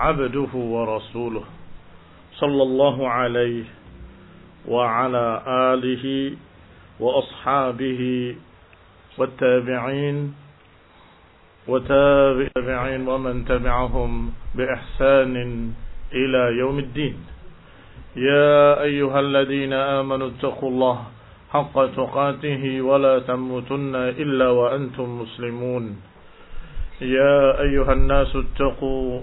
عبده ورسوله صلى الله عليه وعلى آله وأصحابه والتابعين وتابعين ومن تبعهم بإحسان إلى يوم الدين. يا أيها الذين آمنوا اتقوا الله حق تقاته ولا تموتن إلا وأنتم مسلمون. يا أيها الناس اتقوا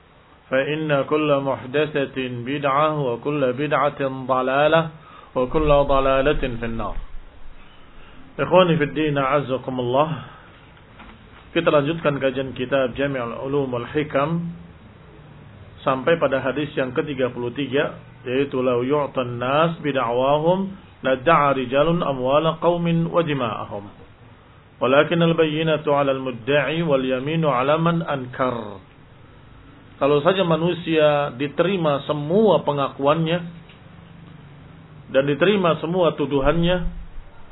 فإن كل محدثة بدعة وكل بدعة ضلالة وكل ضلالة في النار إخواني في الدين أعزكم الله Kita lanjutkan kajian kitab Jami'ul Ulum wal Hikam sampai pada hadis yang ke-33 yaitu law yu'tan nas bid'awahum ladda'a rijalun amwala qaumin wa dima'ahum walakin al-bayyinatu 'ala al-mudda'i wal yaminu 'ala man ankar kalau saja manusia diterima semua pengakuannya dan diterima semua tuduhannya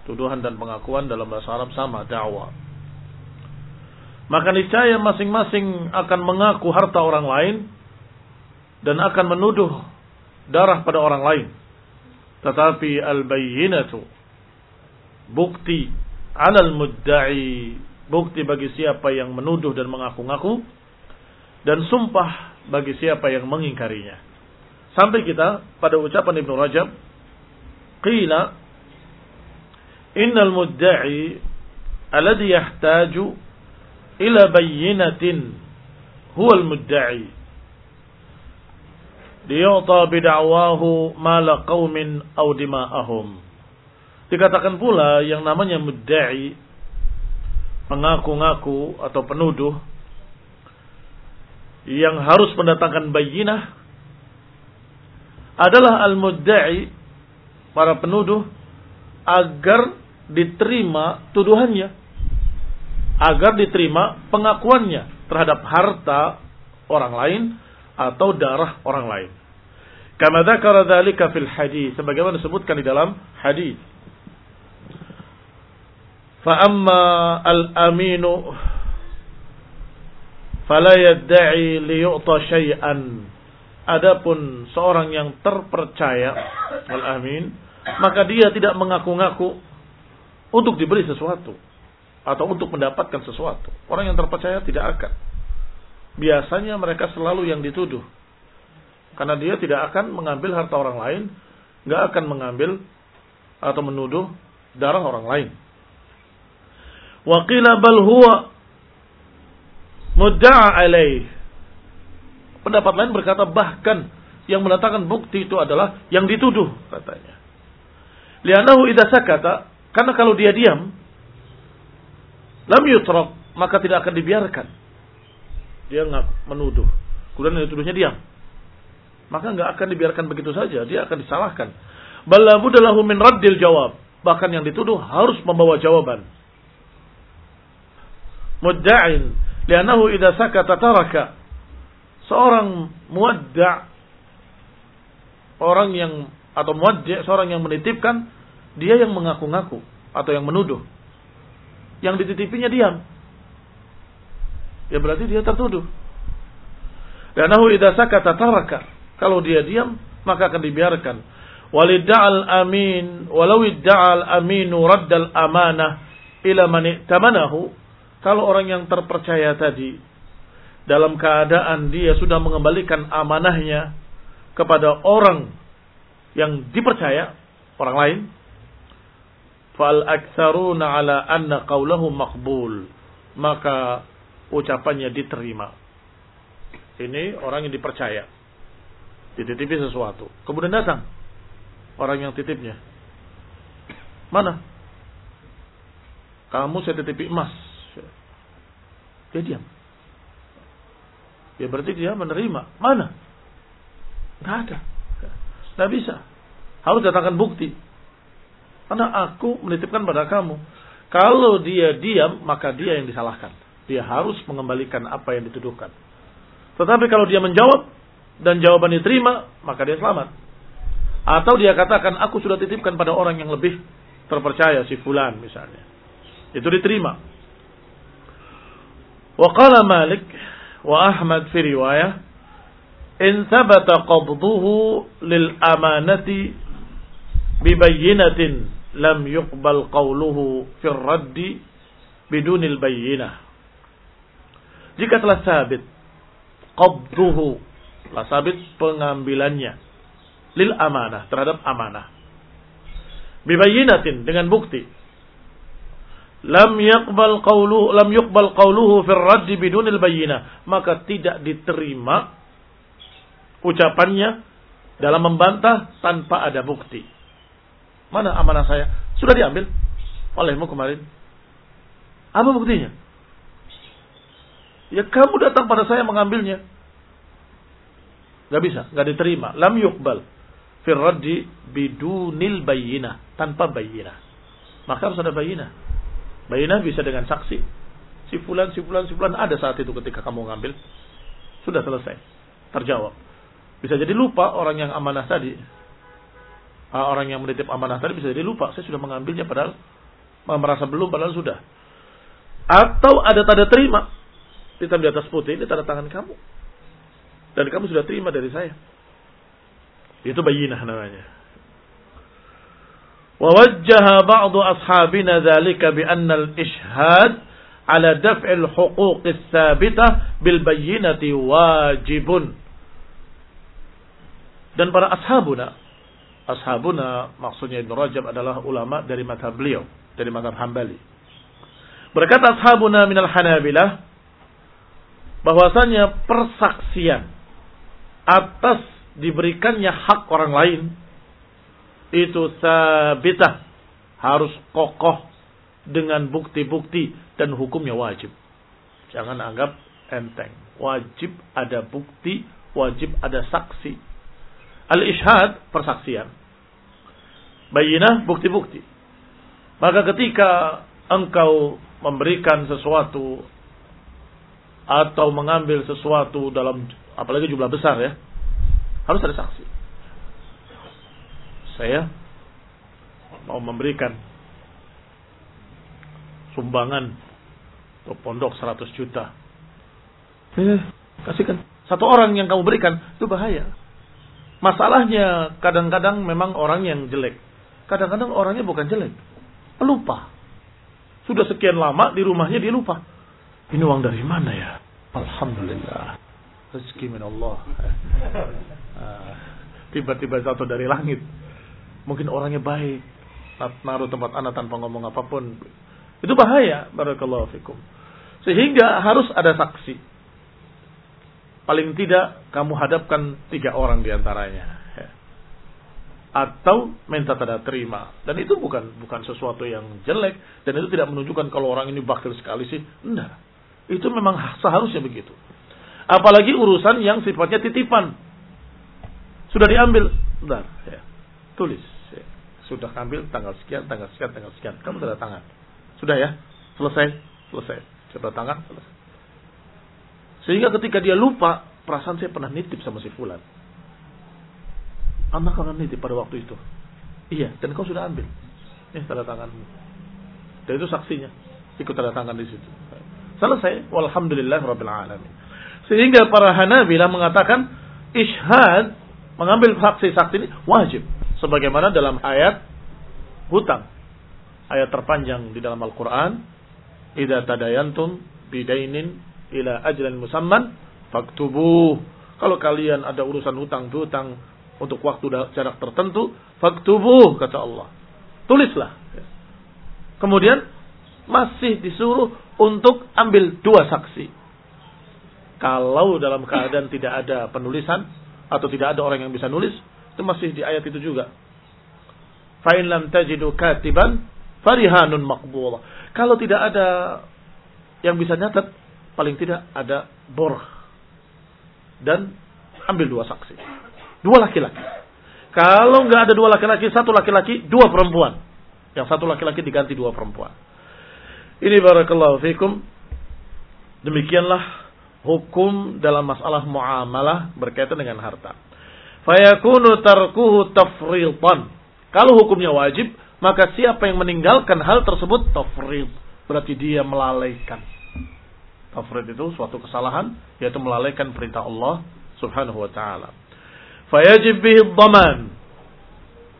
tuduhan dan pengakuan dalam bahasa Arab sama dakwah maka niscaya masing-masing akan mengaku harta orang lain dan akan menuduh darah pada orang lain. Tetapi al-bayyinatu bukti alal mudda'i bukti bagi siapa yang menuduh dan mengaku-ngaku dan sumpah bagi siapa yang mengingkarinya. Sampai kita pada ucapan Ibnu Rajab qila innal mudda'i alladhi yahtaju ila bayyinatin huwa al-mudda'i liyu'ta bid'awahu mala qaumin aw dima'ahum dikatakan pula yang namanya mudda'i mengaku-ngaku atau penuduh yang harus mendatangkan bayinah adalah al-mudda'i para penuduh agar diterima tuduhannya agar diterima pengakuannya terhadap harta orang lain atau darah orang lain. Kama dzakara dzalika fil hadis sebagaimana disebutkan di dalam hadis. Fa amma al-aminu fala yad'i li yu'ta syai'an. Adapun seorang yang terpercaya al-amin, maka dia tidak mengaku-ngaku untuk diberi sesuatu atau untuk mendapatkan sesuatu. Orang yang terpercaya tidak akan. Biasanya mereka selalu yang dituduh. Karena dia tidak akan mengambil harta orang lain, nggak akan mengambil atau menuduh darah orang lain. Waqila bal huwa mudda'a alaih. Pendapat lain berkata bahkan yang mendatangkan bukti itu adalah yang dituduh katanya. Lianahu idza sakata karena kalau dia diam lam yutrak maka tidak akan dibiarkan. Dia nggak menuduh. Kemudian yang dituduhnya diam. Maka nggak akan dibiarkan begitu saja. Dia akan disalahkan. Balabudalahu min raddil jawab. Bahkan yang dituduh harus membawa jawaban. Mudda'in. Lianahu idha sakata taraka. Seorang muadda' orang yang atau muaddi' seorang yang menitipkan Dia yang mengaku-ngaku atau yang menuduh. Yang dititipinya diam. Ya berarti dia tertuduh. Dan nahu idza sakata taraka. Kalau dia diam, maka akan dibiarkan. Walida'al amin, walau idda'al aminu raddal amanah ila man tamanahu. Kalau orang yang terpercaya tadi dalam keadaan dia sudah mengembalikan amanahnya kepada orang yang dipercaya, orang lain, fal aktsaruna ala anna qawlahu maqbul. Maka ucapannya diterima. Ini orang yang dipercaya. Dititipi sesuatu. Kemudian datang orang yang titipnya. Mana? Kamu saya titipi emas. Dia diam. Ya berarti dia menerima. Mana? Tidak ada. Tidak bisa. Harus datangkan bukti. Karena aku menitipkan pada kamu. Kalau dia diam, maka dia yang disalahkan. Dia harus mengembalikan apa yang dituduhkan. Tetapi kalau dia menjawab, dan jawaban diterima, maka dia selamat. Atau dia katakan, aku sudah titipkan pada orang yang lebih terpercaya, si fulan misalnya. Itu diterima. Wa qala Malik, وأحمد في رواية إن ثبت قبضه للأمانة ببينة لم يقبل قوله في الرد بدون البينة jika telah sabit qabduhu telah sabit pengambilannya lil amanah terhadap amanah bibayinatin dengan bukti lam yaqbal qawluhu lam yuqbal qawluhu fir radd bidunil bayyinah maka tidak diterima ucapannya dalam membantah tanpa ada bukti mana amanah saya sudah diambil olehmu kemarin apa buktinya ya kamu datang pada saya mengambilnya Gak bisa, gak diterima. Lam yuqbal. Firraddi bidunil bayinah. Tanpa bayinah. Maka harus ada bayinah. Bayinah bisa dengan saksi. Si fulan, si fulan, si fulan ada saat itu ketika kamu ngambil. Sudah selesai. Terjawab. Bisa jadi lupa orang yang amanah tadi. Ah, orang yang menitip amanah tadi bisa jadi lupa. Saya sudah mengambilnya padahal merasa belum padahal sudah. Atau ada tanda terima. Hitam di atas putih. Ini tanda tangan kamu. Dan kamu sudah terima dari saya. Itu bayinah namanya. ووجه بعض أصحابنا ذلك بأن الإشهاد على دفع الحقوق الثابتة بالبينة واجب dan para ashabuna ashabuna maksudnya Ibn Rajab adalah ulama dari madhab beliau dari madhab Hambali berkata ashabuna minal Hanabilah bahwasanya persaksian atas diberikannya hak orang lain itu sabitah harus kokoh dengan bukti-bukti dan hukumnya wajib. Jangan anggap enteng. Wajib ada bukti, wajib ada saksi. Al-ishad persaksian. Bayinah bukti-bukti. Maka ketika engkau memberikan sesuatu atau mengambil sesuatu dalam apalagi jumlah besar ya, harus ada saksi saya mau memberikan sumbangan ke pondok 100 juta. Eh, kasihkan. Satu orang yang kamu berikan, itu bahaya. Masalahnya kadang-kadang memang orang yang jelek. Kadang-kadang orangnya bukan jelek. Lupa. Sudah sekian lama di rumahnya dia lupa. Ini uang dari mana ya? Alhamdulillah. Rezeki min Allah. Ah, tiba-tiba jatuh dari langit. Mungkin orangnya baik. Naruh tempat anak tanpa ngomong apa pun. Itu bahaya. Barakallahu fikum. Sehingga harus ada saksi. Paling tidak kamu hadapkan tiga orang di antaranya. Ya. Atau minta tanda terima. Dan itu bukan bukan sesuatu yang jelek. Dan itu tidak menunjukkan kalau orang ini bakil sekali sih. Enggak. Itu memang seharusnya begitu. Apalagi urusan yang sifatnya titipan. Sudah diambil. Bentar. Ya. Tulis sudah ambil tanggal sekian, tanggal sekian, tanggal sekian. Kamu tanda tangan. Sudah ya? Selesai? Selesai. Coba tangan, selesai. Sehingga ketika dia lupa, perasaan saya pernah nitip sama si Fulan. Anak akan nitip pada waktu itu. Iya, dan kau sudah ambil. Ini tanda tanganmu. Dan itu saksinya. Ikut tanda tangan di situ. Selesai. Walhamdulillah Rabbil Alamin. Sehingga para Hanabila mengatakan ishad mengambil saksi-saksi ini wajib. Sebagaimana dalam ayat hutang. Ayat terpanjang di dalam Al-Quran. Ida tadayantum bidainin ila ajlan musamman faktubuh. Kalau kalian ada urusan hutang hutang untuk waktu jarak tertentu, faktubuh kata Allah. Tulislah. Kemudian masih disuruh untuk ambil dua saksi. Kalau dalam keadaan tidak ada penulisan atau tidak ada orang yang bisa nulis, itu masih di ayat itu juga. Fa'in lam tajidu katiban farihanun maqbul. Kalau tidak ada yang bisa nyatet, paling tidak ada bor. Dan ambil dua saksi. Dua laki-laki. Kalau nggak ada dua laki-laki, satu laki-laki, dua perempuan. Yang satu laki-laki diganti dua perempuan. Ini barakallahu fikum. Demikianlah hukum dalam masalah muamalah berkaitan dengan harta. Fayakunu tarkuhu tafritan. Kalau hukumnya wajib, maka siapa yang meninggalkan hal tersebut tafrid. Berarti dia melalaikan. Tafrid itu suatu kesalahan, yaitu melalaikan perintah Allah subhanahu wa ta'ala. Fayajib bihi dhaman.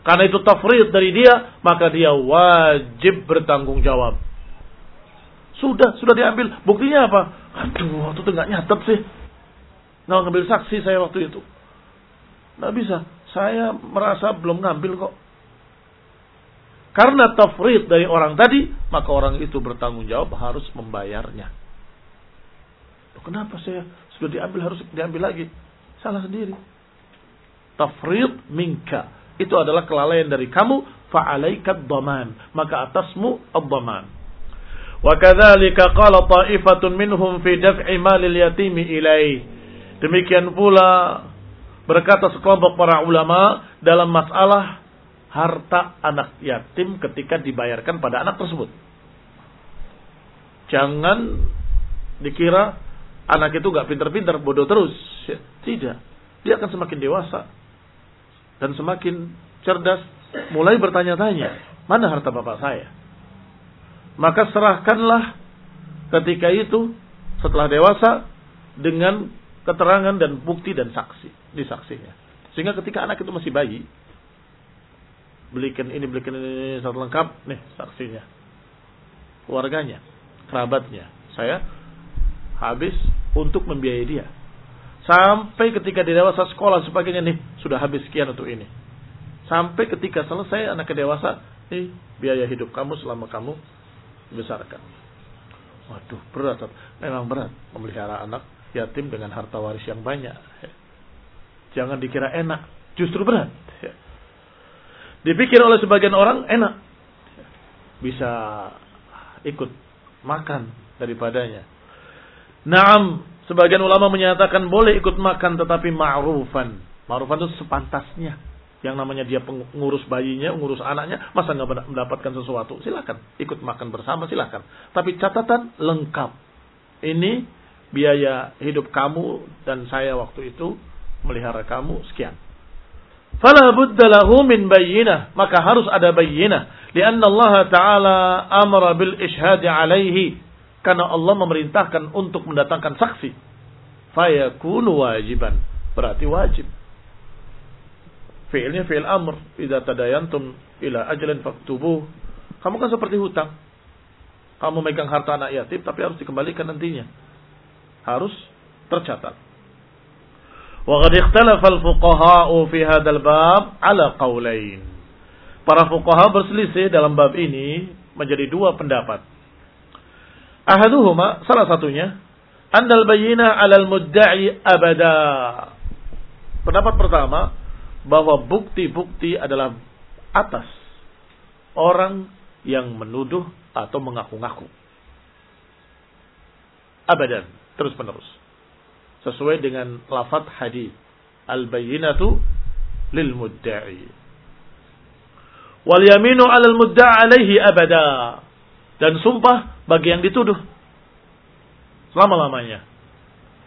Karena itu tafrid dari dia, maka dia wajib bertanggung jawab. Sudah, sudah diambil. Buktinya apa? Aduh, waktu itu nggak nyatet sih. Nggak ngambil saksi saya waktu itu. Nggak bisa. Saya merasa belum ngambil kok. Karena tafrid dari orang tadi, maka orang itu bertanggung jawab harus membayarnya. Loh, kenapa saya sudah diambil harus diambil lagi? Salah sendiri. Tafrid minka. Itu adalah kelalaian dari kamu. Fa'alaikat daman. Maka atasmu abdaman. Wa kadzalika qala ta'ifatun minhum fi daf'i malil yatimi. Demikian pula berkata sekelompok para ulama dalam masalah harta anak yatim ketika dibayarkan pada anak tersebut. Jangan dikira anak itu gak pinter-pinter bodoh terus. Tidak. Dia akan semakin dewasa dan semakin cerdas mulai bertanya-tanya mana harta bapak saya? Maka serahkanlah ketika itu setelah dewasa dengan keterangan dan bukti dan saksi di saksinya. Sehingga ketika anak itu masih bayi, belikan ini, belikan ini satu lengkap, nih saksinya. Keluarganya, kerabatnya. Saya habis untuk membiayai dia. Sampai ketika di dewasa sekolah sebagainya nih, sudah habis sekian untuk ini. Sampai ketika selesai anak dewasa, nih biaya hidup kamu selama kamu dibesarkan. Waduh, berat. Memang berat memelihara anak yatim dengan harta waris yang banyak. Jangan dikira enak, justru berat. Dipikir oleh sebagian orang enak. Bisa ikut makan daripadanya. Naam, sebagian ulama menyatakan boleh ikut makan tetapi ma'rufan. Ma'rufan itu sepantasnya yang namanya dia pengurus bayinya, ngurus anaknya, masa nggak mendapatkan sesuatu? Silakan, ikut makan bersama, silakan. Tapi catatan lengkap. Ini biaya hidup kamu dan saya waktu itu melihara kamu sekian. Fala budda lahu min bayyinah, maka harus ada bayyinah. Lianna Allah Ta'ala amara bil ishhad alaihi. Karena Allah memerintahkan untuk mendatangkan saksi. Fayakunu wajiban. Berarti wajib. Fi'ilnya fi'il amr. Idza tadayantum ila ajalin faktubuh. Kamu kan seperti hutang. Kamu megang harta anak yatim tapi harus dikembalikan nantinya. Harus tercatat. Wa qad ikhtalafa al-fuqaha'u fi hadzal bab ala. Para fuqaha berselisih dalam bab ini menjadi dua pendapat. Ahaduhuma salah satunya annal bayyina 'alal mudda'i abada. Pendapat pertama, bahwa bukti-bukti adalah atas orang yang menuduh atau mengaku-ngaku. Abadan, terus menerus. Sesuai dengan lafaz hadis. Al-bayyinatu lil mudda'i. Wal yaminu 'alal mudda'a alaihi abada. Dan sumpah bagi yang dituduh. Selama-lamanya.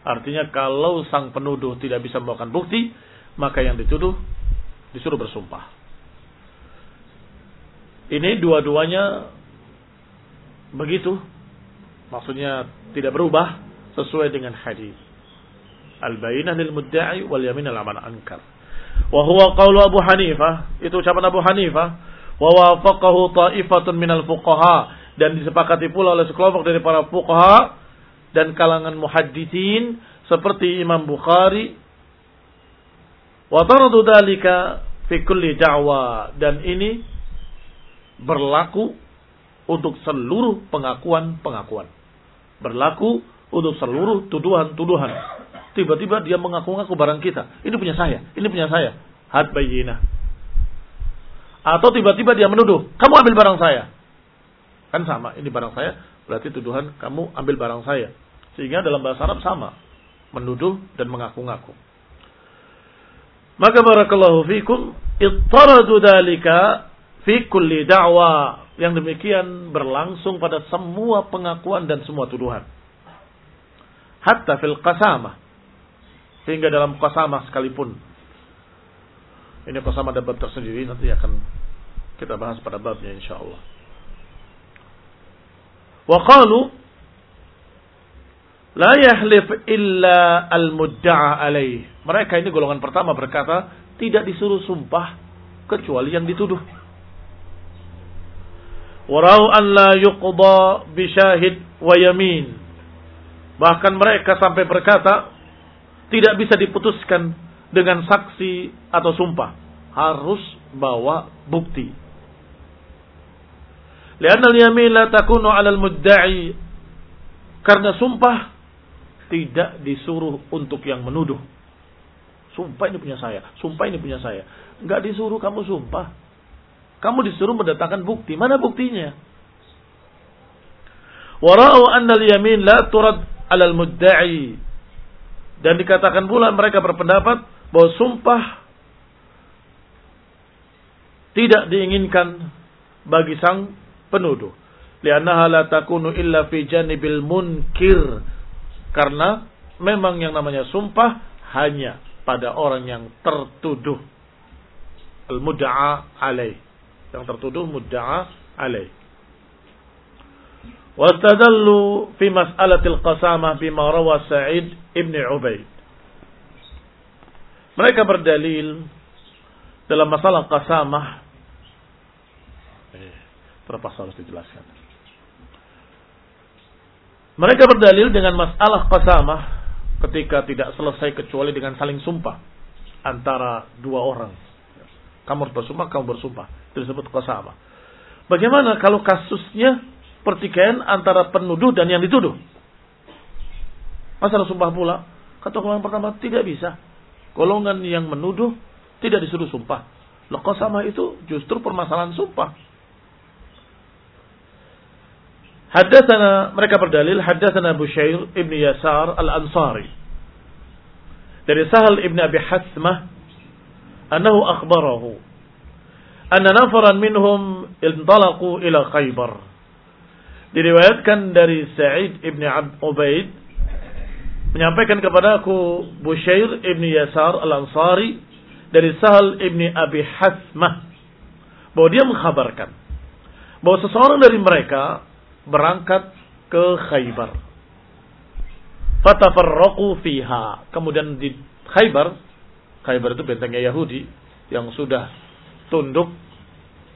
Artinya kalau sang penuduh tidak bisa membawakan bukti, maka yang dituduh disuruh bersumpah. Ini dua-duanya begitu. Maksudnya tidak berubah sesuai dengan hadis. Al-bayyinah lil mudda'i wal yamin al aman ankar. Wa huwa qawlu Abu Hanifah, itu ucapan Abu Hanifah, wa wafaqahu ta'ifatun minal fuqaha dan disepakati pula oleh sekelompok dari para fuqaha dan kalangan muhaddithin seperti Imam Bukhari wa taradu dalika fi kulli da'wa dan ini berlaku untuk seluruh pengakuan-pengakuan. Berlaku untuk seluruh tuduhan-tuduhan. Tiba-tiba dia mengaku-ngaku barang kita. Ini punya saya, ini punya saya. Had bayyinah. Atau tiba-tiba dia menuduh, kamu ambil barang saya. Kan sama, ini barang saya, berarti tuduhan kamu ambil barang saya. Sehingga dalam bahasa Arab sama, menuduh dan mengaku-ngaku. Maka barakallahu fikum, ittaradu dalika fi kulli da'wa. Yang demikian berlangsung pada semua pengakuan dan semua tuduhan hatta fil qasama sehingga dalam qasama sekalipun. Ini qasama ada bab tersendiri nanti akan kita bahas pada babnya insyaallah. Wa qalu la yahlif illa al mudda'a alaih mereka ini golongan pertama berkata tidak disuruh sumpah kecuali yang dituduh. Warau an la yuqda bi syahid wa yamin. Bahkan mereka sampai berkata, tidak bisa diputuskan dengan saksi atau sumpah. Harus bawa bukti. Lianna al-yamin la takunu 'ala al-mudda'i. Karena sumpah tidak disuruh untuk yang menuduh. Sumpah ini punya saya, sumpah ini punya saya. Enggak disuruh kamu sumpah. Kamu disuruh mendatangkan bukti. Mana buktinya? Warau anna al-yamin la turad 'ala al-mudda'i. Dan dikatakan pula mereka berpendapat bahwa sumpah tidak diinginkan bagi sang penuduh. Liannaha la takunu illa fi janibil munkir. Karena memang yang namanya sumpah hanya pada orang yang tertuduh. Al-mudda'a alaih. Yang tertuduh mudda'a alaih. Wastadallu fi mas'alatil qasamah bima rawa Sa'id ibn Ubaid. Mereka berdalil dalam masalah qasamah Terlepas harus dijelaskan. Mereka berdalil dengan masalah qasamah ketika tidak selesai kecuali dengan saling sumpah antara dua orang. Kamu bersumpah, kamu bersumpah. Itu disebut qasamah. Bagaimana kalau kasusnya pertikaian antara penuduh dan yang dituduh? Masalah sumpah pula. Kata golongan pertama, tidak bisa. Golongan yang menuduh tidak disuruh sumpah. Loh, sama itu justru permasalahan sumpah. Haddatsana mereka berdalil haddatsana Bushair ibn Yasar al-Ansari dari Sahal ibn Abi Hasmah annahu akhbarahu anna nafaran minhum intalaqu ila Khaybar diriwayatkan dari Sa'id ibn Abd Ubaid menyampaikan kepadaku Bushair ibn Yasar al-Ansari dari Sahal ibn Abi Hasmah bahwa dia mengkhabarkan bahwa seseorang dari mereka berangkat ke Khaybar. Fatafarraqu fiha. Kemudian di Khaybar, Khaybar itu bentengnya Yahudi yang sudah tunduk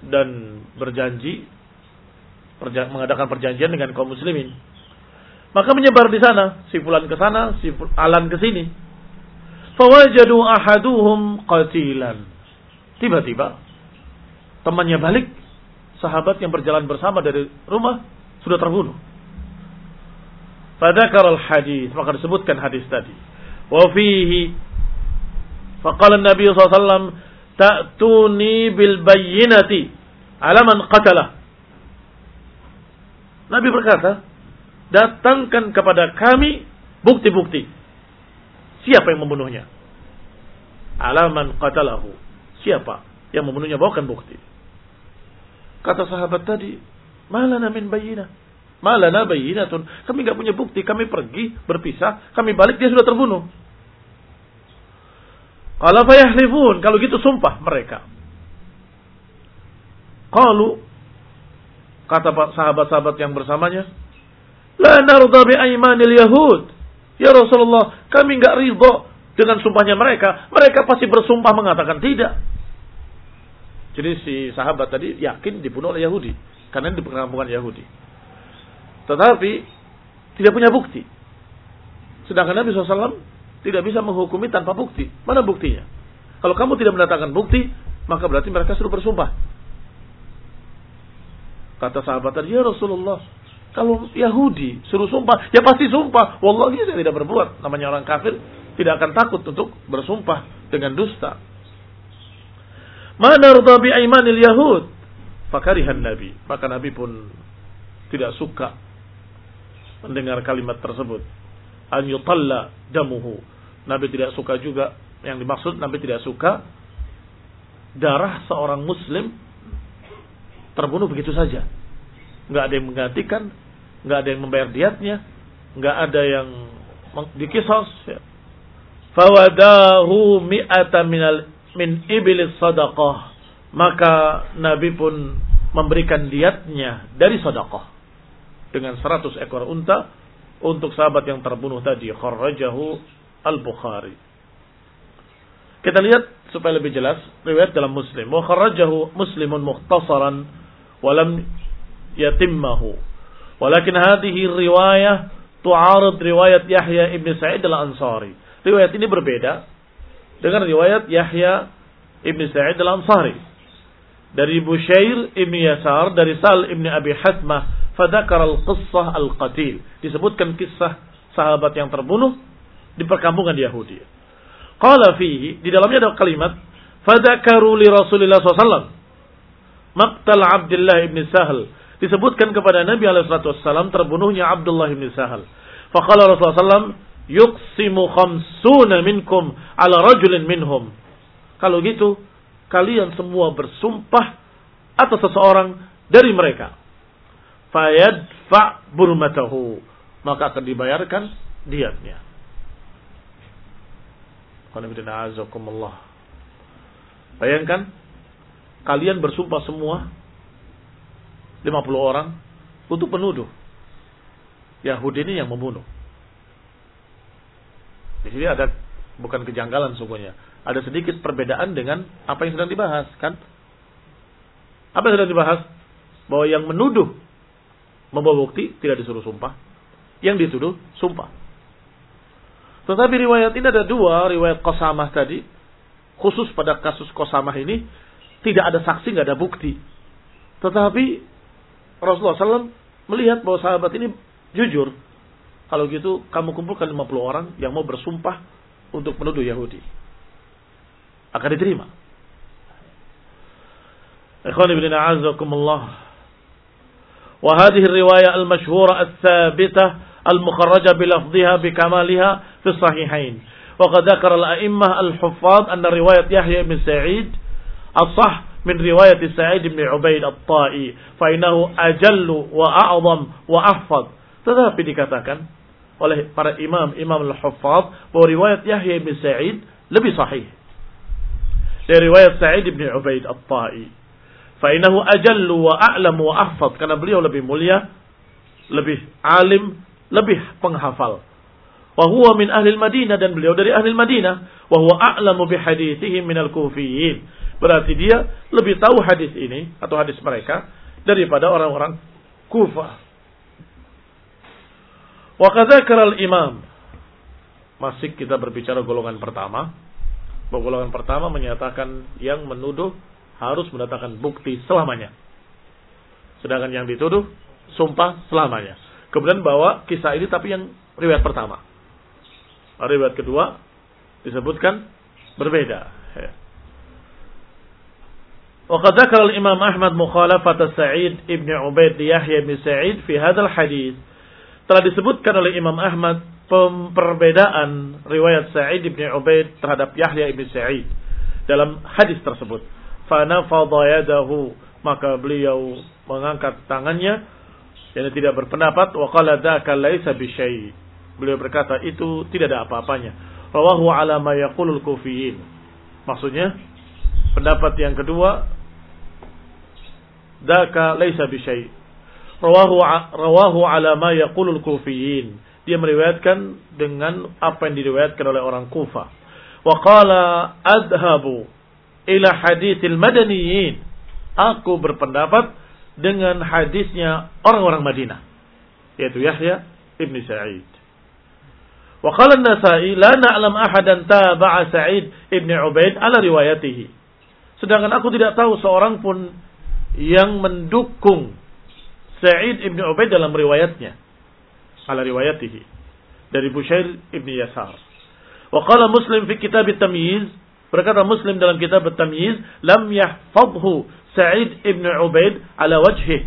dan berjanji mengadakan perjanjian dengan kaum muslimin. Maka menyebar di sana, si fulan ke sana, si alan ke sini. Fawajadu ahaduhum qatilan. Tiba-tiba temannya balik, sahabat yang berjalan bersama dari rumah sudah terbunuh. Fadakar al-hadis, maka disebutkan hadis tadi. Wa fihi faqala Nabi SAW ta'tuni bil bayyinati ala man qatala. Nabi berkata, datangkan kepada kami bukti-bukti. Siapa yang membunuhnya? Alaman qatalahu. Siapa yang membunuhnya? Bawakan bukti. Kata sahabat tadi, Malana min bayina. Malana bayinatun. Kami nggak punya bukti. Kami pergi, berpisah. Kami balik, dia sudah terbunuh. Kalau fayahlifun. Kalau gitu sumpah mereka. Kalau Kata sahabat-sahabat yang bersamanya, La narda bi aimanil yahud. Ya Rasulullah, kami enggak ridho dengan sumpahnya mereka. Mereka pasti bersumpah mengatakan tidak. Jadi si sahabat tadi yakin dibunuh oleh Yahudi. Karena di perkampungan Yahudi. Tetapi tidak punya bukti. Sedangkan Nabi SAW tidak bisa menghukumi tanpa bukti. Mana buktinya? Kalau kamu tidak mendatangkan bukti, maka berarti mereka suruh bersumpah. Kata sahabat tadi, ya Rasulullah, kalau Yahudi suruh sumpah, ya pasti sumpah. Wallahi saya tidak berbuat. Namanya orang kafir tidak akan takut untuk bersumpah dengan dusta. Mana rida bi aimanil Yahud? Fakarihan Nabi. Maka Nabi pun tidak suka mendengar kalimat tersebut. An yutalla damuhu. Nabi tidak suka juga. Yang dimaksud Nabi tidak suka darah seorang muslim terbunuh begitu saja. Nggak ada yang menggantikan, nggak ada yang membayar diatnya, nggak ada yang dikisos. Ya. Fawadahu mi'ata minal min iblis sadaqah. Maka Nabi pun memberikan diatnya dari sadaqah. Dengan 100 ekor unta untuk sahabat yang terbunuh tadi. Kharrajahu al-Bukhari. Kita lihat supaya lebih jelas riwayat dalam Muslim. Wa kharrajahu Muslimun mukhtasaran wa lam yatimmahu. Walakin hadhihi riwayah tu'arid riwayat Yahya ibn Sa'id al-Ansari. Riwayat ini berbeda dengan riwayat Yahya ibn Sa'id al-Ansari dari Bushair ibn Yasar dari Sal ibn Abi Hatmah fadakar al-qissah al-qatil disebutkan kisah sahabat yang terbunuh di perkampungan Yahudi qala fihi di dalamnya ada kalimat fadakaru li Rasulillah SAW maqtal Abdullah ibn Sahal disebutkan kepada Nabi SAW terbunuhnya Abdullah ibn Sahal faqala Rasulullah SAW yuqsimu khamsuna minkum ala rajulin minhum. Kalau gitu, kalian semua bersumpah atas seseorang dari mereka. Fayadfa burmatahu. Maka akan dibayarkan diatnya. Bayangkan, kalian bersumpah semua 50 orang untuk penuduh. Yahudi ini yang membunuh. Di sini ada bukan kejanggalan sungguhnya. Ada sedikit perbedaan dengan apa yang sedang dibahas, kan? Apa yang sedang dibahas? Bahwa yang menuduh membawa bukti tidak disuruh sumpah. Yang dituduh sumpah. Tetapi riwayat ini ada dua, riwayat Kosamah tadi. Khusus pada kasus Kosamah ini, tidak ada saksi, nggak ada bukti. Tetapi Rasulullah SAW melihat bahwa sahabat ini jujur. Kalau gitu kamu kumpulkan 50 orang yang mau bersumpah untuk menuduh Yahudi. Akan diterima. Ikhwan ibn a'azakumullah. Al-mashhura al-thabitah al-mukharraja bilafdhiha bikamaliha fi sahihain. Wa qad dzakara al-a'immah al-huffaz anna riwayat Yahya Sa'id ibn Ubaid at-Ta'i fa innahu ajallu wa a'zam wa ahfaz. Tetapi dikatakan oleh para imam, imam al-huffaz bahwa riwayat Yahya bin Sa'id lebih sahih dari riwayat Sa'id bin Ubaid At-Ta'i. Fa innahu ajallu wa a'lamu wa ahfaz karena beliau lebih mulia, lebih alim, lebih penghafal. Wa huwa min ahli Madinah dan beliau dari ahli Madinah. Wa huwa a'lamu min al-Kufiyin. Berarti dia lebih tahu hadis ini atau hadis mereka daripada orang-orang Kufah. Wa kadzakara al-imam. Masih kita berbicara golongan pertama. Golongan pertama menyatakan yang menuduh harus mendatangkan bukti selamanya. Sedangkan yang dituduh sumpah selamanya. Kemudian bawa kisah ini tapi yang riwayat pertama Riwayat kedua disebutkan berbeda. وقد ذكر الإمام أحمد مخالفة سعيد ابن عبيد يحيى بن سعيد في هذا الحديث telah disebutkan oleh Imam Ahmad perbedaan riwayat Sa'id bin Ubaid terhadap Yahya bin Sa'id dalam hadis tersebut. Fanafadha yadahu maka beliau mengangkat tangannya dan tidak berpendapat wa qala dzaka laisa bisyai. Beliau berkata itu tidak ada apa-apanya. Rawahu ala ma yaqulul kufiyin. Maksudnya pendapat yang kedua dzaka laisa bisyai. rawahu rawahu ala ma yaqulul kufiyin. Dia meriwayatkan dengan apa yang diriwayatkan oleh orang Kufa. Wa qala adhabu ila hadithil madaniyin. Aku berpendapat dengan hadisnya orang-orang Madinah. Yaitu Yahya ibn Sa'id. Wa qala an-Nasa'i la na'lam ahadan taba'a Sa'id ibn Ubaid ala riwayatihi. Sedangkan aku tidak tahu seorang pun yang mendukung Sa'id ibn Ubaid dalam riwayatnya. Ala riwayatihi. Dari Bushair ibn Yasar. Wa qala Muslim fi kitab tamyiz berkata Muslim dalam kitab tamyiz lam yahfadhu Sa'id ibn Ubaid ala wajhih.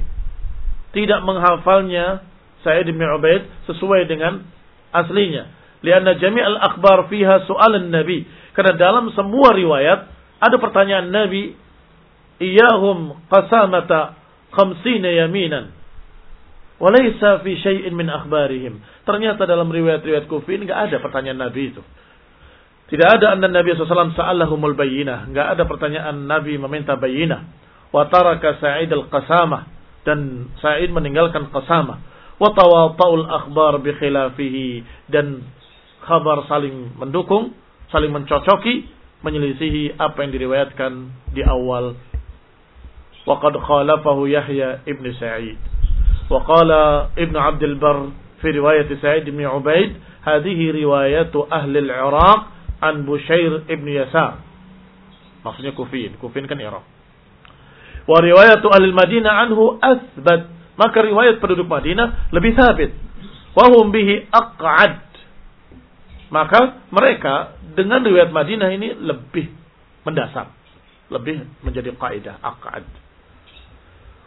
Tidak menghafalnya Sa'id ibn Ubaid sesuai dengan aslinya. Lianna jami' al-akhbar fiha soalan Nabi. Karena dalam semua riwayat ada pertanyaan Nabi. Iyahum qasamata khamsina yaminan. Walaysa fi syai'in min akhbarihim. Ternyata dalam riwayat-riwayat kufin enggak ada pertanyaan Nabi itu. Tidak ada anna Nabi SAW sa'allahumul bayyinah. Enggak ada pertanyaan Nabi meminta bayyinah. Wa taraka Sa'id al-qasamah. Dan Sa'id meninggalkan qasamah. Wa tawata'ul akhbar bi khilafihi. Dan kabar saling mendukung, saling mencocoki, menyelisihi apa yang diriwayatkan di awal. Waqad khalafahu Yahya ibn Sa'id. وقال ابن عبد البر في رواية سعيد بن عبيد هذه رواية أهل العراق عن بشير ابن يسار maksudnya kufin kufin kan Irak wa riwayat ahli Madinah anhu asbat maka riwayat penduduk Madinah lebih sabit wa hum bihi aq'ad maka mereka dengan riwayat Madinah ini lebih mendasar lebih menjadi kaidah aq'ad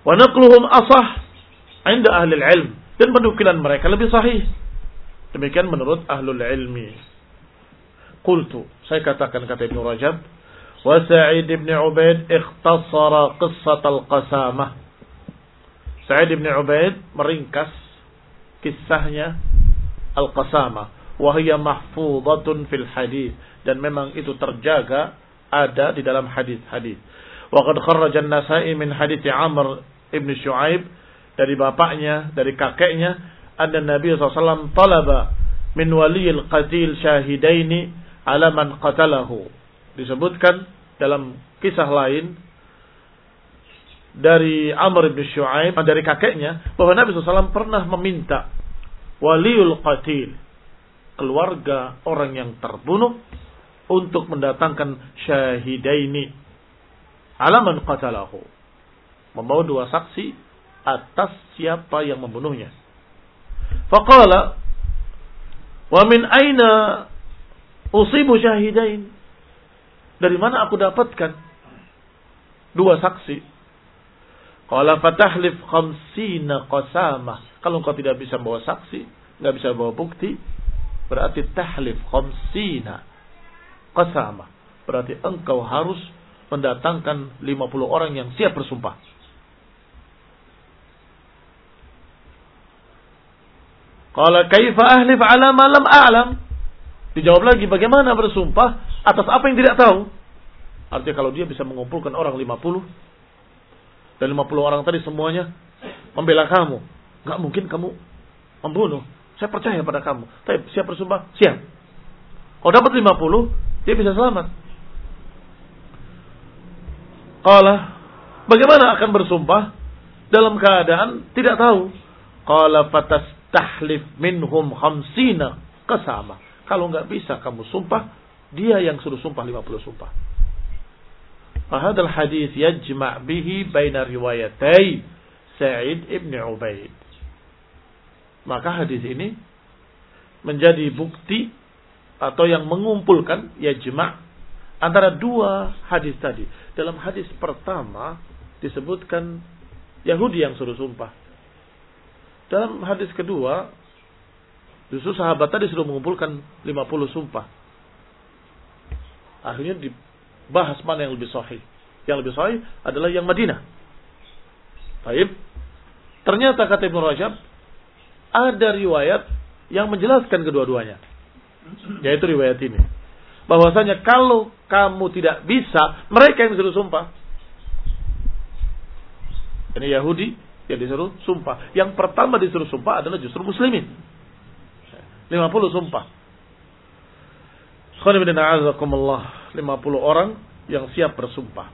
wa naqluhum asah Anda ahli ilm. Dan penukilan mereka lebih sahih. Demikian menurut ahlul ilmi. Qultu. Saya katakan kata Ibn Rajab. Wa Sa'id Ubaid ikhtasara qissat al-qasamah. Sa'id ibn Ubaid meringkas kisahnya al-qasamah. Wahia mahfudatun fil hadith. Dan memang itu terjaga ada di dalam hadis-hadis. Waqad kharraja an-Nasa'i min hadits Amr ibn Shu'aib dari bapaknya, dari kakeknya, ada Nabi SAW talaba min waliyil qatil syahidaini ala man qatalahu. Disebutkan dalam kisah lain dari Amr bin Shu'aib dari kakeknya bahwa Nabi SAW pernah meminta waliul qatil keluarga orang yang terbunuh untuk mendatangkan syahidaini alaman qatalahu membawa dua saksi atas siapa yang membunuhnya. Faqala wa min aina usibu syahidain? Dari mana aku dapatkan dua saksi? Qala fatahlif khamsina qasamah. Kalau engkau tidak bisa bawa saksi, nggak bisa bawa bukti, berarti tahlif khamsina qasamah. Berarti engkau harus mendatangkan 50 orang yang siap bersumpah. Qala kaifa ahlif ala ma lam a'lam? Dijawab lagi bagaimana bersumpah atas apa yang tidak tahu? Artinya kalau dia bisa mengumpulkan orang 50 dan 50 orang tadi semuanya membela kamu, nggak mungkin kamu membunuh. Saya percaya pada kamu. Tapi siap bersumpah? Siap. Kalau dapat 50, dia bisa selamat. Qala, bagaimana akan bersumpah dalam keadaan tidak tahu? Qala fatas tahlif minhum khamsina kesama. Kalau nggak bisa kamu sumpah, dia yang suruh sumpah 50 sumpah. Fahadal hadis yajma' bihi baina riwayatai Sa'id ibn Ubaid. Maka hadis ini menjadi bukti atau yang mengumpulkan yajma' antara dua hadis tadi. Dalam hadis pertama disebutkan Yahudi yang suruh sumpah. Dalam hadis kedua, justru sahabat tadi sudah mengumpulkan 50 sumpah. Akhirnya dibahas mana yang lebih sahih. Yang lebih sahih adalah yang Madinah. Baik. Ternyata kata Ibn Rajab, ada riwayat yang menjelaskan kedua-duanya. Yaitu riwayat ini. Bahwasanya kalau kamu tidak bisa, mereka yang disuruh sumpah. Ini Yahudi yang disuruh sumpah. Yang pertama disuruh sumpah adalah justru muslimin. 50 sumpah. 50 orang yang siap bersumpah.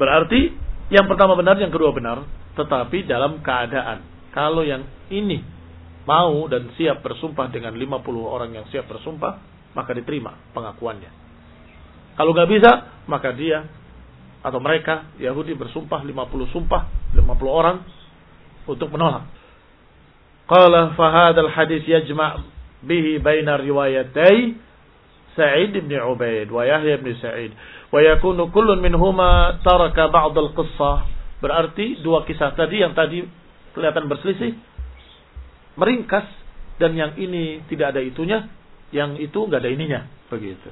Berarti yang pertama benar, yang kedua benar, tetapi dalam keadaan kalau yang ini mau dan siap bersumpah dengan 50 orang yang siap bersumpah, maka diterima pengakuannya. Kalau nggak bisa, maka dia atau mereka Yahudi bersumpah 50 sumpah 50 orang untuk menolak. Qala fahadal hadis yajma' bihi baina riwayatai Sa'id bin Ubaid wa Yahya bin Sa'id wa yakunu kullun minhuma taraka ba'd al-qissah berarti dua kisah tadi yang tadi kelihatan berselisih meringkas dan yang ini tidak ada itunya yang itu nggak ada ininya begitu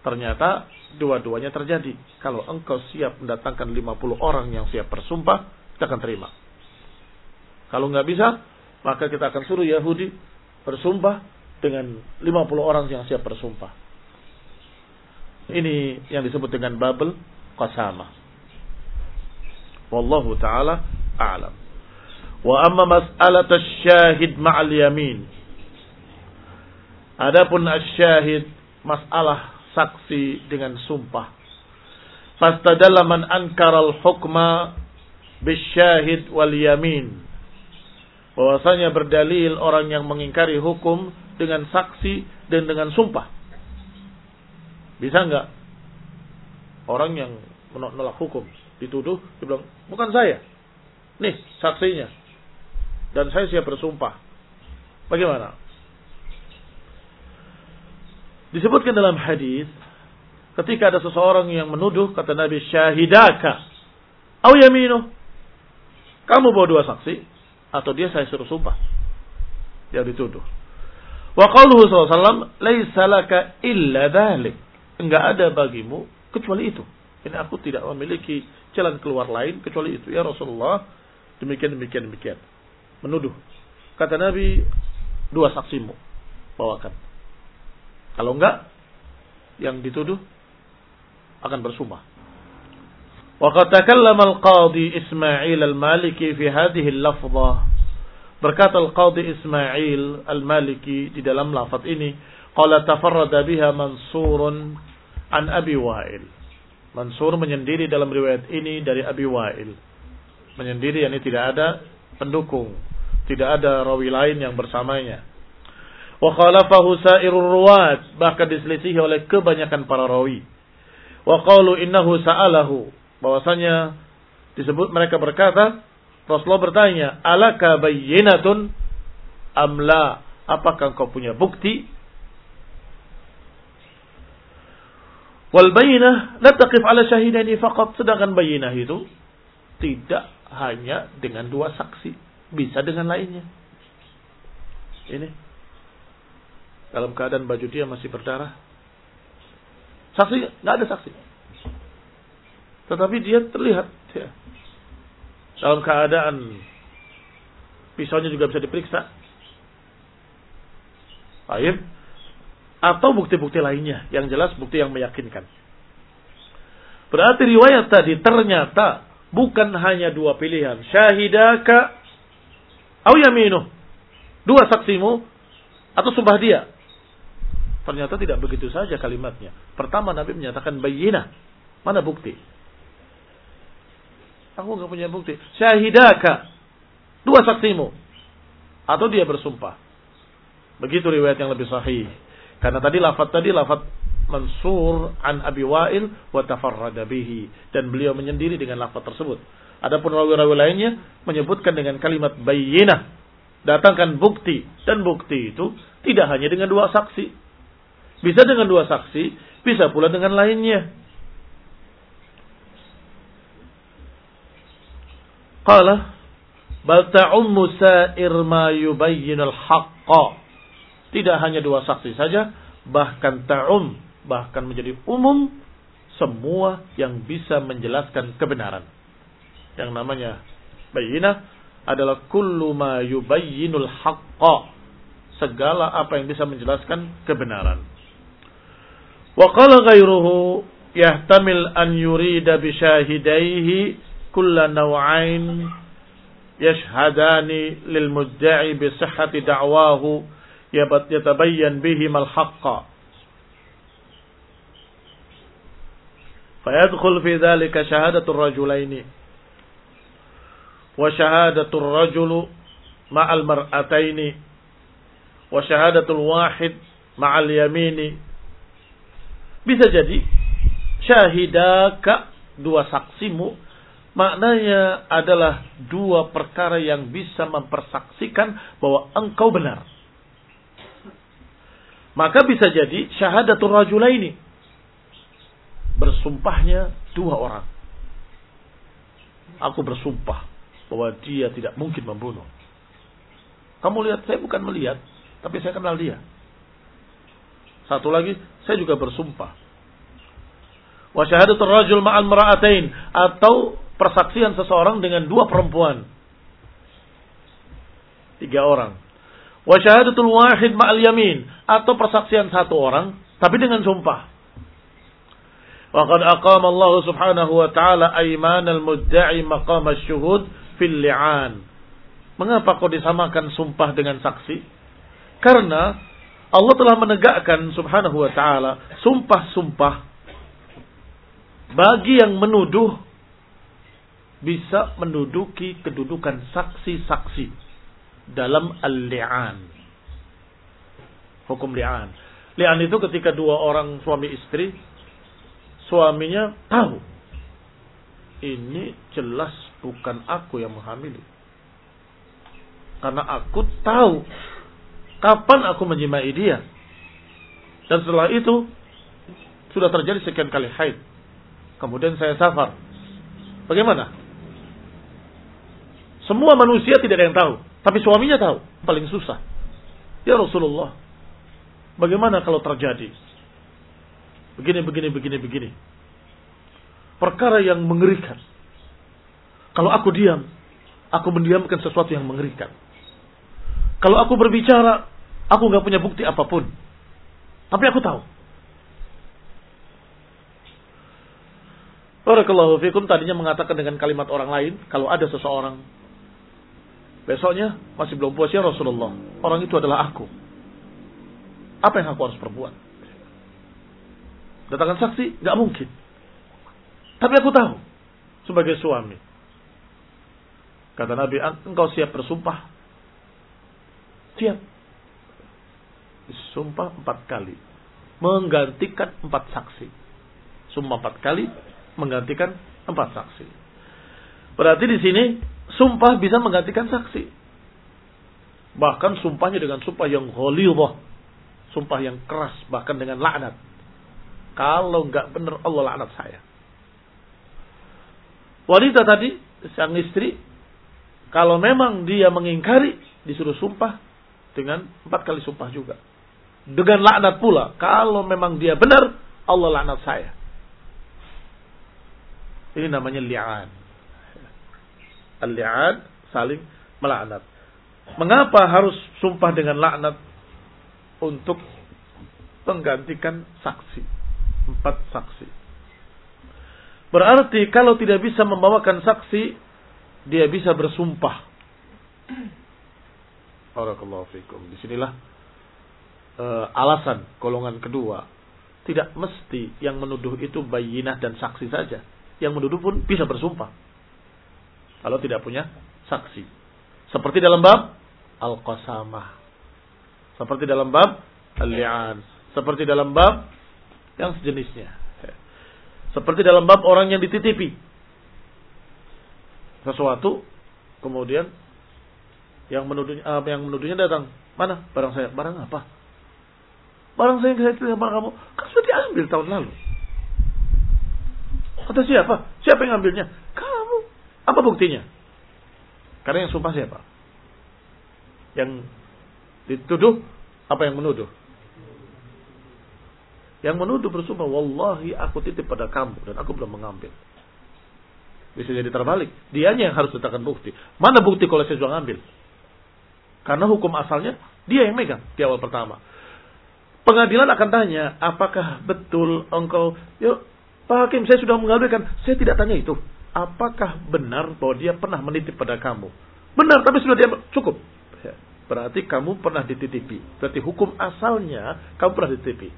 ternyata dua-duanya terjadi kalau engkau siap mendatangkan 50 orang yang siap bersumpah kita akan terima kalau nggak bisa maka kita akan suruh Yahudi bersumpah dengan 50 orang yang siap bersumpah. Ini yang disebut dengan Babel Qasama. Wallahu taala a'lam. Wa amma mas'alat syahid ma'al yamin. Adapun syahid masalah saksi dengan sumpah. Fastadalla man ankara al-hukma bisyahid wal yamin bahwasanya berdalil orang yang mengingkari hukum dengan saksi dan dengan sumpah. Bisa enggak? Orang yang menolak hukum dituduh, dia bilang, bukan saya. Nih saksinya. Dan saya siap bersumpah. Bagaimana? Disebutkan dalam hadis ketika ada seseorang yang menuduh kata Nabi syahidaka au yaminu kamu bawa dua saksi atau dia saya suruh sumpah. Yang dituduh. Wa qauluhu sallallahu laisa illa dhalik. Enggak ada bagimu kecuali itu. Ini aku tidak memiliki jalan keluar lain kecuali itu. Ya Rasulullah, demikian demikian demikian menuduh. Kata Nabi, dua saksimu bawakan. Kalau enggak, yang dituduh akan bersumpah. Waqad takallama al-qadhi Ismail al-Maliki fi hadhihi al-lafdhah. Berkata al-qadhi Ismail al-Maliki di dalam lafaz ini, qala tafarrada biha Mansurun an Abi Wa'il. Mansur menyendiri dalam riwayat ini dari Abi Wa'il. Menyendiri yakni tidak ada pendukung tidak ada rawi lain yang bersamanya wa khalafahu sairur ruwat bahkan diselisihi oleh kebanyakan para rawi wa qalu innahu sa'alahu bahwasanya disebut mereka berkata Rasulullah bertanya, "Alaka bayyinatun amla?" Apakah engkau punya bukti? Wal bayyinah la taqif ala syahidaini faqat. Sedangkan bayyinah itu tidak hanya dengan dua saksi, bisa dengan lainnya. Ini dalam keadaan baju dia masih berdarah. Saksi nggak ada saksi. Tetapi dia terlihat ya. dalam keadaan pisaunya juga bisa diperiksa. Baik. Atau bukti-bukti lainnya yang jelas bukti yang meyakinkan. Berarti riwayat tadi ternyata bukan hanya dua pilihan. Syahidaka au yaminu. Dua saksimu atau sumpah dia. Ternyata tidak begitu saja kalimatnya. Pertama Nabi menyatakan bayinah. Mana bukti? Aku nggak punya bukti. Syahidaka. Dua saksimu. Atau dia bersumpah. Begitu riwayat yang lebih sahih. Karena tadi lafaz tadi lafaz Mansur an Abi Wa'il wa tafarrada dan beliau menyendiri dengan lafaz tersebut. Adapun rawi-rawi lainnya menyebutkan dengan kalimat bayyinah, datangkan bukti dan bukti itu tidak hanya dengan dua saksi. Bisa dengan dua saksi, bisa pula dengan lainnya. Qala bal ta'ummu sa'ir ma yubayyinul haqqa. Tidak hanya dua saksi saja, bahkan ta'um, bahkan menjadi umum semua yang bisa menjelaskan kebenaran. Yang namanya bayinah adalah kullu ma yubayyinul haqqa. Segala apa yang bisa menjelaskan kebenaran. Wa qala ghairuhu yahtamil an yurida bi syahidaihi kulla naw'ain yashhadani lil mudda'i bi sihhati da'wahu yatabayyan bihim al haqqa fayadkhul fi dhalika syahadatu rajulaini wa syahadatul rajulu ma'al mar'ataini. Wa syahadatul wahid ma'al yamini. Bisa jadi syahidaka dua saksimu. Maknanya adalah dua perkara yang bisa mempersaksikan bahwa engkau benar. Maka bisa jadi syahadatul rajulaini. Bersumpahnya dua orang. Aku bersumpah bahwa dia tidak mungkin membunuh. Kamu lihat, saya bukan melihat, tapi saya kenal dia. Satu lagi, saya juga bersumpah. Wa syahadatu rajul ma'al mara'atain atau persaksian seseorang dengan dua perempuan. Tiga orang. Wa syahadatul wahid ma'al yamin atau persaksian satu orang tapi dengan sumpah. Wa qad aqama Allah Subhanahu wa taala aiman al mudda'i maqama syuhud fil li'an. Mengapa kau disamakan sumpah dengan saksi? Karena Allah telah menegakkan subhanahu wa ta'ala sumpah-sumpah bagi yang menuduh bisa menduduki kedudukan saksi-saksi dalam al-li'an. Hukum li'an. Li'an itu ketika dua orang suami istri, suaminya tahu ini jelas bukan aku yang menghamili. Karena aku tahu kapan aku menjimai dia. Dan setelah itu sudah terjadi sekian kali haid. Kemudian saya safar. Bagaimana? Semua manusia tidak ada yang tahu, tapi suaminya tahu. Paling susah. Ya Rasulullah, bagaimana kalau terjadi Begini, begini, begini, begini. Perkara yang mengerikan. Kalau aku diam, aku mendiamkan sesuatu yang mengerikan. Kalau aku berbicara, aku nggak punya bukti apa pun. Tapi aku tahu. Barakallahu fikum tadinya mengatakan dengan kalimat orang lain, kalau ada seseorang besoknya masih belum puas ya Rasulullah. Orang itu adalah aku. Apa yang aku harus perbuat? Datangkan saksi, nggak mungkin. Tapi aku tahu sebagai suami. Kata Nabi, engkau siap bersumpah? Siap. Sumpah empat kali. Menggantikan empat saksi. Sumpah empat kali, menggantikan empat saksi. Berarti di sini, sumpah bisa menggantikan saksi. Bahkan sumpahnya dengan sumpah yang ghalidhah. Sumpah yang keras, bahkan dengan laknat. Kalau nggak benar Allah laknat saya. Wanita tadi, sang istri, kalau memang dia mengingkari, disuruh sumpah dengan empat kali sumpah juga. Dengan laknat pula, kalau memang dia benar, Allah laknat saya. Ini namanya li'an. Al-li'an saling melaknat. Mengapa harus sumpah dengan laknat? Untuk menggantikan saksi empat saksi. Berarti kalau tidak bisa membawakan saksi, dia bisa bersumpah. Barakallahu fikum. Di sinilah uh, alasan golongan kedua. Tidak mesti yang menuduh itu bayinah dan saksi saja. Yang menuduh pun bisa bersumpah. Kalau tidak punya saksi. Seperti dalam bab Al-Qasamah. Seperti dalam bab Al-Li'an. Seperti dalam bab yang sejenisnya. Seperti dalam bab orang yang dititipi sesuatu, kemudian yang menuduhnya, uh, yang menuduhnya datang, mana barang saya? Barang apa? Barang saya yang saya titipkan kamu, kan sudah diambil tahun lalu. Kata siapa? Siapa yang ngambilnya? Kamu. Apa buktinya? Karena yang sumpah siapa? Yang dituduh, apa yang menuduh? Yang menuduh bersumpah, wallahi aku titip pada kamu dan aku belum mengambil. Bisa jadi terbalik. Dianya yang harus letakkan bukti. Mana bukti kalau saya sudah ngambil? Karena hukum asalnya dia yang megang di awal pertama. Pengadilan akan tanya, apakah betul engkau, yuk Pak Hakim saya sudah mengambilkan. Saya tidak tanya itu. apakah benar bahwa dia pernah menitip pada kamu? Benar, tapi sudah dia cukup. Ya, berarti kamu pernah dititipi. Berarti hukum asalnya kamu pernah dititipi.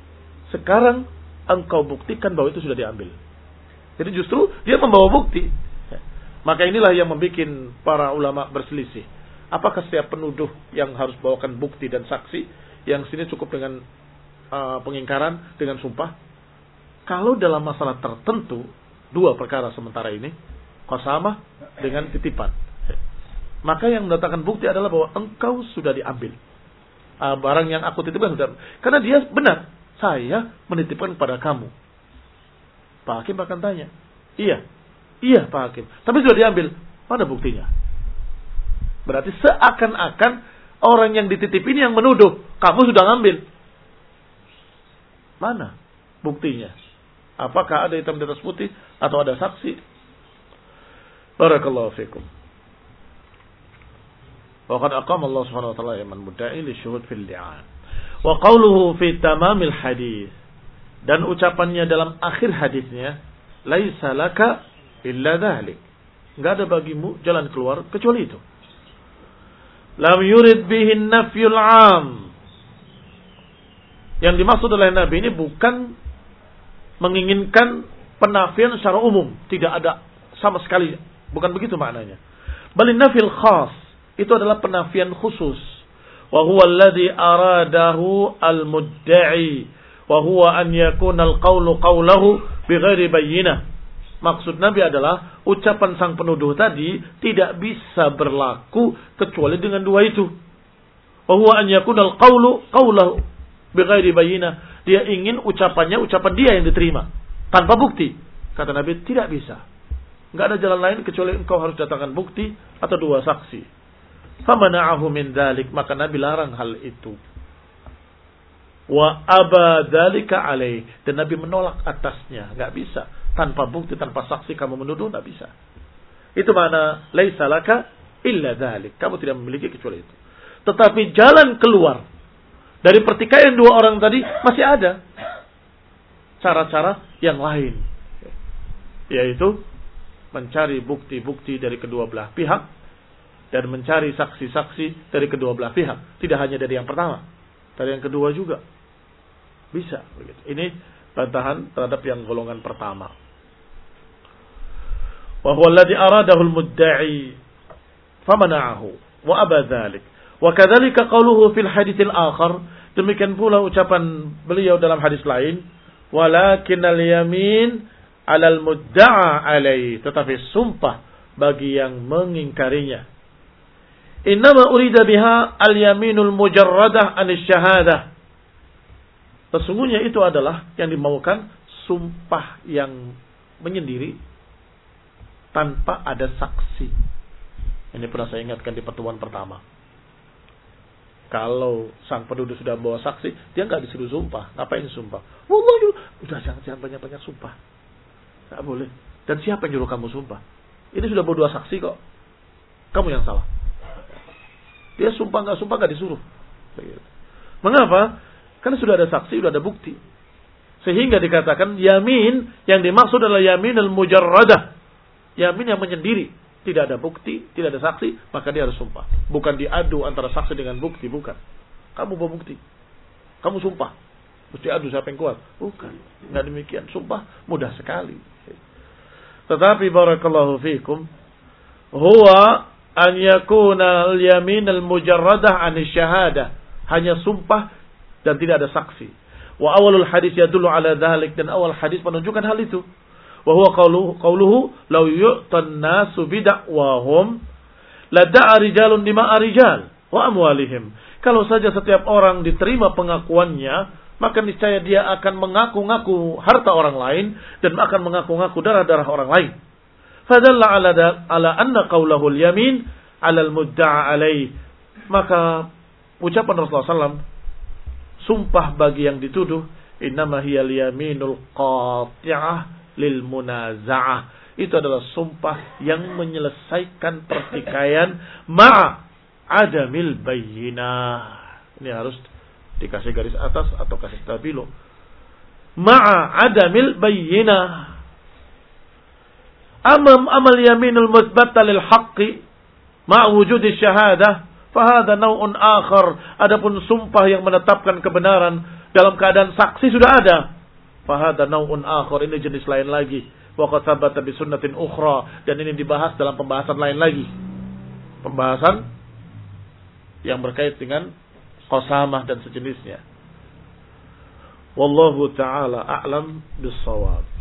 Sekarang engkau buktikan bahwa itu sudah diambil. Jadi justru dia membawa bukti. Maka inilah yang membuat para ulama berselisih. Apakah setiap penuduh yang harus bawakan bukti dan saksi yang sini cukup dengan uh, pengingkaran dengan sumpah? Kalau dalam masalah tertentu dua perkara sementara ini, kosamah dengan titipan maka yang mendatangkan bukti adalah bahwa engkau sudah diambil. Uh, barang yang aku titipkan sudah. Karena dia benar. Saya menitipkan kepada kamu. Pak Hakim akan tanya. Iya. Iya Pak Hakim. Tapi sudah diambil. Mana buktinya? Berarti seakan-akan orang yang dititip ini yang menuduh. Kamu sudah ngambil. Mana buktinya? Apakah ada hitam di atas putih atau ada saksi? Barakallahu fikum. Waqad aqam Allah Subhanahu wa ta'ala iman mudda'i li syuhud fil li'an. Wa qawluhu fi tamamil hadis dan ucapannya dalam akhir hadisnya, "Laisa laka illa dhalik. Enggak ada bagimu jalan keluar kecuali itu. Lam yurid bihi nafyul am. Yang dimaksud oleh Nabi ini bukan menginginkan penafian secara umum. Tidak ada sama sekali. Bukan begitu maknanya. Balin nafil khas. Itu adalah penafian khusus. Wa huwa alladhi aradahu al-mudda'i. Wa huwa an yakuna al-qawlu qawlahu bighairi bayyinah. Maksud Nabi adalah ucapan sang penuduh tadi tidak bisa berlaku kecuali dengan dua itu. Wa huwa an yakuna al-qawlu qawlahu bighairi bayyinah. Dia ingin ucapannya ucapan dia yang diterima tanpa bukti. Kata Nabi tidak bisa. Enggak ada jalan lain kecuali engkau harus datangkan bukti atau dua saksi. Famana'ahu min dalik. Maka Nabi larang hal itu. Wa aba dalika alaih. Dan Nabi menolak atasnya. Gak bisa. Tanpa bukti, tanpa saksi kamu menuduh, gak bisa. Itu mana laisa laka illa dalik. Kamu tidak memiliki kecuali itu. Tetapi jalan keluar dari pertikaian dua orang tadi masih ada cara-cara yang lain. Yaitu mencari bukti-bukti dari kedua belah pihak dan mencari saksi-saksi dari kedua belah pihak. Tidak hanya dari yang pertama, dari yang kedua juga. Bisa. Begitu. Ini bantahan terhadap yang golongan pertama. Wa huwa alladhi aradahu al-mudda'i famana'ahu wa aba dhalik. Wa kadzalika qawluhu fil demikian pula ucapan beliau dalam hadis lain, walakin al-yamin 'alal mudda'a alai, tetapi sumpah bagi yang mengingkarinya. Innama urida biha al-yaminul mujarradah anis syahadah. Sesungguhnya itu adalah yang dimaukan sumpah yang menyendiri tanpa ada saksi. Ini pernah saya ingatkan di pertemuan pertama. Kalau sang penduduk sudah bawa saksi, dia nggak disuruh sumpah. Ngapain sumpah? Wallah, udah jangan jangan banyak banyak sumpah. Nggak boleh. Dan siapa yang nyuruh kamu sumpah? Ini sudah bawa dua saksi kok. Kamu yang salah. Dia sumpah nggak sumpah nggak disuruh. Mengapa? Karena sudah ada saksi, sudah ada bukti. Sehingga dikatakan yamin yang dimaksud adalah yamin al-mujarradah. Yamin yang menyendiri. Tidak ada bukti, tidak ada saksi, maka dia harus sumpah. Bukan diadu antara saksi dengan bukti, bukan. Kamu bawa bukti. Kamu sumpah. Mesti adu siapa yang kuat. Bukan. Nggak demikian. Sumpah mudah sekali. Tetapi barakallahu fikum. Huwa an yakuna al-yamin al-mujarradah an syahadah hanya sumpah dan tidak ada saksi wa awalul hadis yadullu ala dhalik dan awal hadis menunjukkan hal itu wa huwa qawluhu qawluhu law yu'tan nasu bidakwahum la da'a rijalun lima rijal wa amwalihim. Kalau saja setiap orang diterima pengakuannya maka niscaya dia akan mengaku-ngaku harta orang lain dan akan mengaku-ngaku darah-darah orang lain. Fadalla ala ala anna qawlahul yamin ala al-mudda'a alaih. Maka ucapan Rasulullah SAW sumpah bagi yang dituduh innama hiya yaminul qati'ah lil munaza'ah. Itu adalah sumpah yang menyelesaikan pertikaian ma'a adamil bayyinah. Ini harus dikasih garis atas atau kasih tabilo. Ma'a adamil bayyinah Amam amal yaminul musbata lil haqqi ma wujudi syahadah fahada naw'un akhar. Adapun sumpah yang menetapkan kebenaran dalam keadaan saksi sudah ada. Fahada naw'un akhar. Ini jenis lain lagi. Wa qad thabata bi sunnatin ukhra dan ini dibahas dalam pembahasan lain lagi. Pembahasan yang berkait dengan qasamah dan sejenisnya. Wallahu taala a'lam bis-shawab.